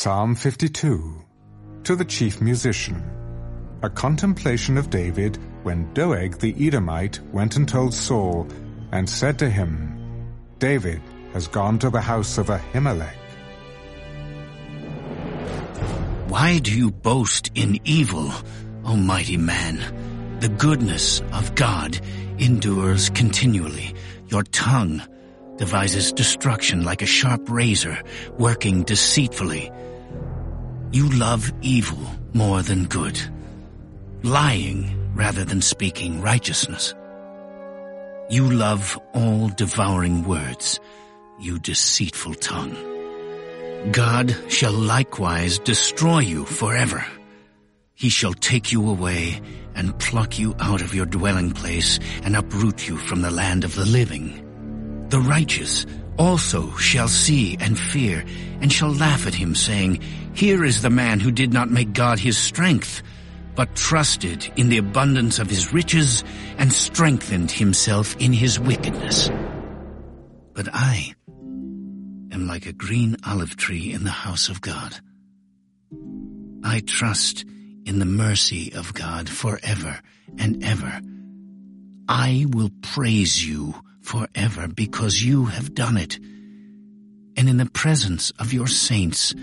Psalm 52 To the Chief Musician A contemplation of David when Doeg the Edomite went and told Saul and said to him, David has gone to the house of Ahimelech. Why do you boast in evil, O mighty man? The goodness of God endures continually. Your tongue devises destruction like a sharp razor, working deceitfully. You love evil more than good, lying rather than speaking righteousness. You love all devouring words, you deceitful tongue. God shall likewise destroy you forever. He shall take you away and pluck you out of your dwelling place and uproot you from the land of the living. The righteous also shall see and fear and shall laugh at him saying, Here is the man who did not make God his strength, but trusted in the abundance of his riches and strengthened himself in his wickedness. But I am like a green olive tree in the house of God. I trust in the mercy of God forever and ever. I will praise you forever because you have done it. And in the presence of your saints,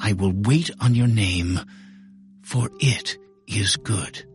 I will wait on your name, for it is good.